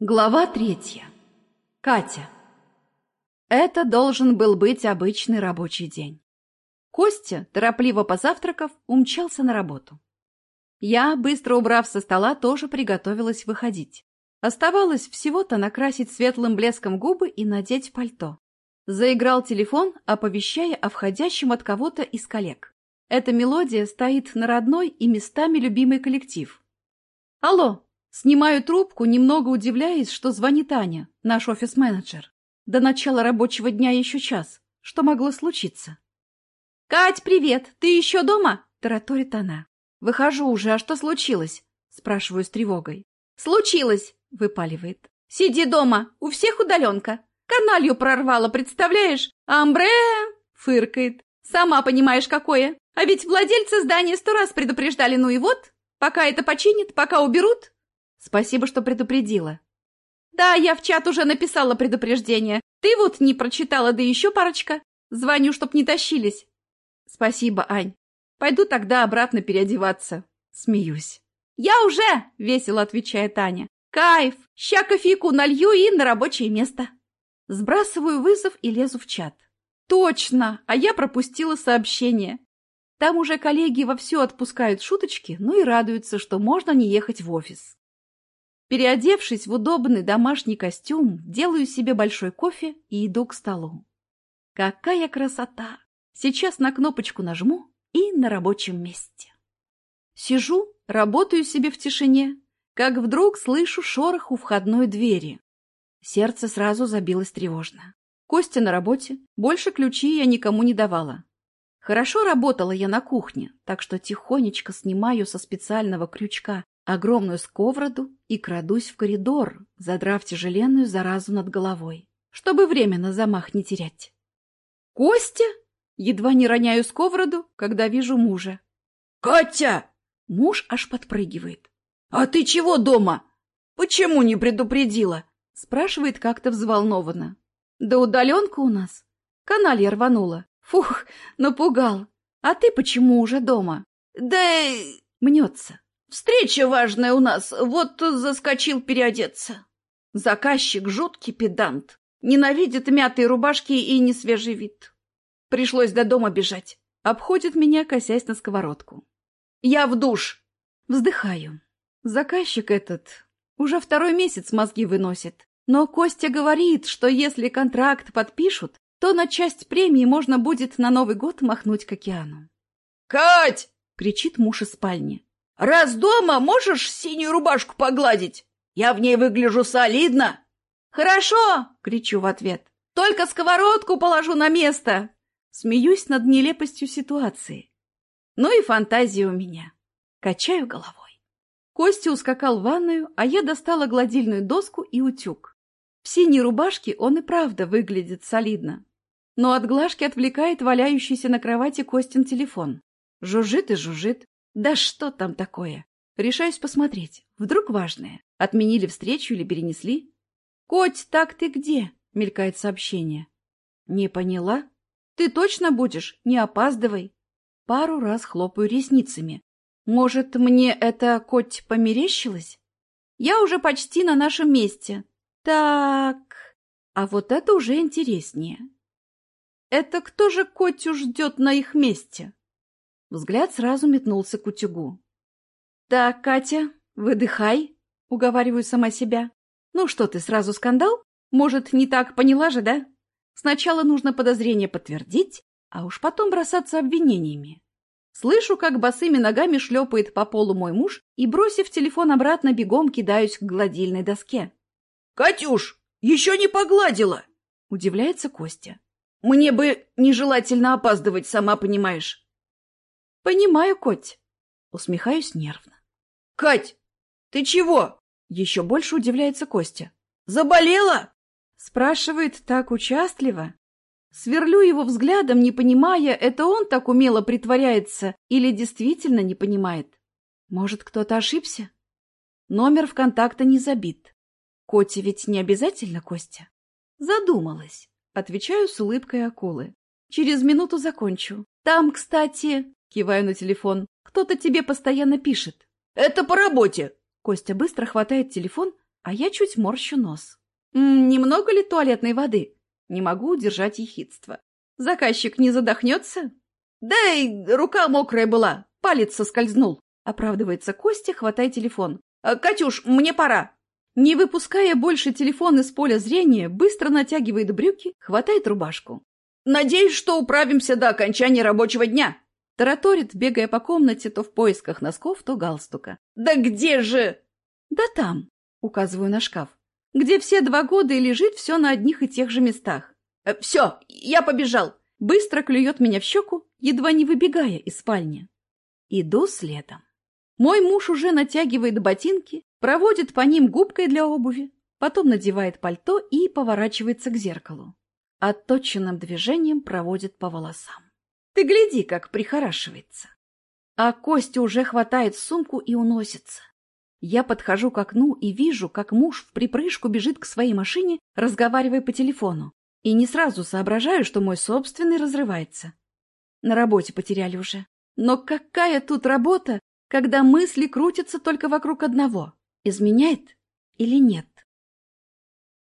Глава третья. Катя. Это должен был быть обычный рабочий день. Костя, торопливо позавтракав, умчался на работу. Я, быстро убрав со стола, тоже приготовилась выходить. Оставалось всего-то накрасить светлым блеском губы и надеть пальто. Заиграл телефон, оповещая о входящем от кого-то из коллег. Эта мелодия стоит на родной и местами любимый коллектив. «Алло!» Снимаю трубку, немного удивляясь, что звонит Аня, наш офис-менеджер. До начала рабочего дня еще час. Что могло случиться? «Кать, привет! Ты еще дома?» – тараторит она. «Выхожу уже, а что случилось?» – спрашиваю с тревогой. «Случилось!» – выпаливает. «Сиди дома, у всех удаленка. Каналью прорвало, представляешь? Амбре!» – фыркает. «Сама понимаешь, какое. А ведь владельцы здания сто раз предупреждали, ну и вот. Пока это починят, пока уберут, Спасибо, что предупредила. Да, я в чат уже написала предупреждение. Ты вот не прочитала, да еще парочка. Звоню, чтоб не тащились. Спасибо, Ань. Пойду тогда обратно переодеваться. Смеюсь. Я уже, весело отвечает Аня. Кайф! Ща кофейку налью и на рабочее место. Сбрасываю вызов и лезу в чат. Точно! А я пропустила сообщение. Там уже коллеги вовсю отпускают шуточки, ну и радуются, что можно не ехать в офис. Переодевшись в удобный домашний костюм, делаю себе большой кофе и иду к столу. Какая красота! Сейчас на кнопочку нажму и на рабочем месте. Сижу, работаю себе в тишине, как вдруг слышу шорох у входной двери. Сердце сразу забилось тревожно. Костя на работе, больше ключи я никому не давала. Хорошо работала я на кухне, так что тихонечко снимаю со специального крючка огромную сковороду и крадусь в коридор, задрав тяжеленную заразу над головой, чтобы время на замах не терять. «Костя?» Едва не роняю сковороду, когда вижу мужа. «Катя!» Муж аж подпрыгивает. «А ты чего дома? Почему не предупредила?» Спрашивает как-то взволнованно. «Да удаленка у нас. Каналья рванула. Фух, напугал. А ты почему уже дома?» «Да...» Мнется. Встреча важная у нас, вот заскочил переодеться. Заказчик жуткий педант, ненавидит мятые рубашки и несвежий вид. Пришлось до дома бежать. Обходит меня, косясь на сковородку. Я в душ. Вздыхаю. Заказчик этот уже второй месяц мозги выносит. Но Костя говорит, что если контракт подпишут, то на часть премии можно будет на Новый год махнуть к океану. «Кать!» — кричит муж из спальни. Раз дома, можешь синюю рубашку погладить? Я в ней выгляжу солидно. Хорошо, кричу в ответ. Только сковородку положу на место. Смеюсь над нелепостью ситуации. Ну и фантазия у меня. Качаю головой. Костя ускакал в ванную, а я достала гладильную доску и утюг. В синей рубашке он и правда выглядит солидно. Но от глажки отвлекает валяющийся на кровати Костин телефон. Жужжит и жужжит. Да что там такое? Решаюсь посмотреть. Вдруг важное. Отменили встречу или перенесли? «Коть, так ты где?» — мелькает сообщение. «Не поняла? Ты точно будешь? Не опаздывай!» Пару раз хлопаю ресницами. «Может, мне это, коть, померещилось?» «Я уже почти на нашем месте. Так...» А вот это уже интереснее. «Это кто же Котю ждет на их месте?» Взгляд сразу метнулся к утюгу. «Так, Катя, выдыхай», — уговариваю сама себя. «Ну что ты, сразу скандал? Может, не так поняла же, да? Сначала нужно подозрение подтвердить, а уж потом бросаться обвинениями». Слышу, как босыми ногами шлепает по полу мой муж и, бросив телефон обратно, бегом кидаюсь к гладильной доске. «Катюш, еще не погладила!» — удивляется Костя. «Мне бы нежелательно опаздывать, сама понимаешь». «Понимаю, Коть». Усмехаюсь нервно. «Кать, ты чего?» Еще больше удивляется Костя. «Заболела?» Спрашивает так участливо. Сверлю его взглядом, не понимая, это он так умело притворяется или действительно не понимает. Может, кто-то ошибся? Номер в контакта не забит. Коте ведь не обязательно Костя? Задумалась. Отвечаю с улыбкой акулы. Через минуту закончу. Там, кстати, Киваю на телефон. «Кто-то тебе постоянно пишет». «Это по работе». Костя быстро хватает телефон, А я чуть морщу нос. М -м, немного ли туалетной воды? Не могу удержать ехидство. Заказчик не задохнется? Да и рука мокрая была, палец соскользнул. Оправдывается Костя, хватай телефон. «Э, «Катюш, мне пора!» Не выпуская больше телефон из поля зрения, быстро натягивает брюки, хватает рубашку. «Надеюсь, что управимся до окончания рабочего дня!» Тараторит, бегая по комнате то в поисках носков, то галстука. «Да где же?» «Да там», — указываю на шкаф, где все два года и лежит все на одних и тех же местах. Э, «Все, я побежал!» Быстро клюет меня в щеку, едва не выбегая из спальни. Иду следом. Мой муж уже натягивает ботинки, проводит по ним губкой для обуви, потом надевает пальто и поворачивается к зеркалу. Отточенным движением проводит по волосам. Ты гляди, как прихорашивается. А Костя уже хватает сумку и уносится. Я подхожу к окну и вижу, как муж в припрыжку бежит к своей машине, разговаривая по телефону. И не сразу соображаю, что мой собственный разрывается. На работе потеряли уже. Но какая тут работа, когда мысли крутятся только вокруг одного. Изменяет или нет?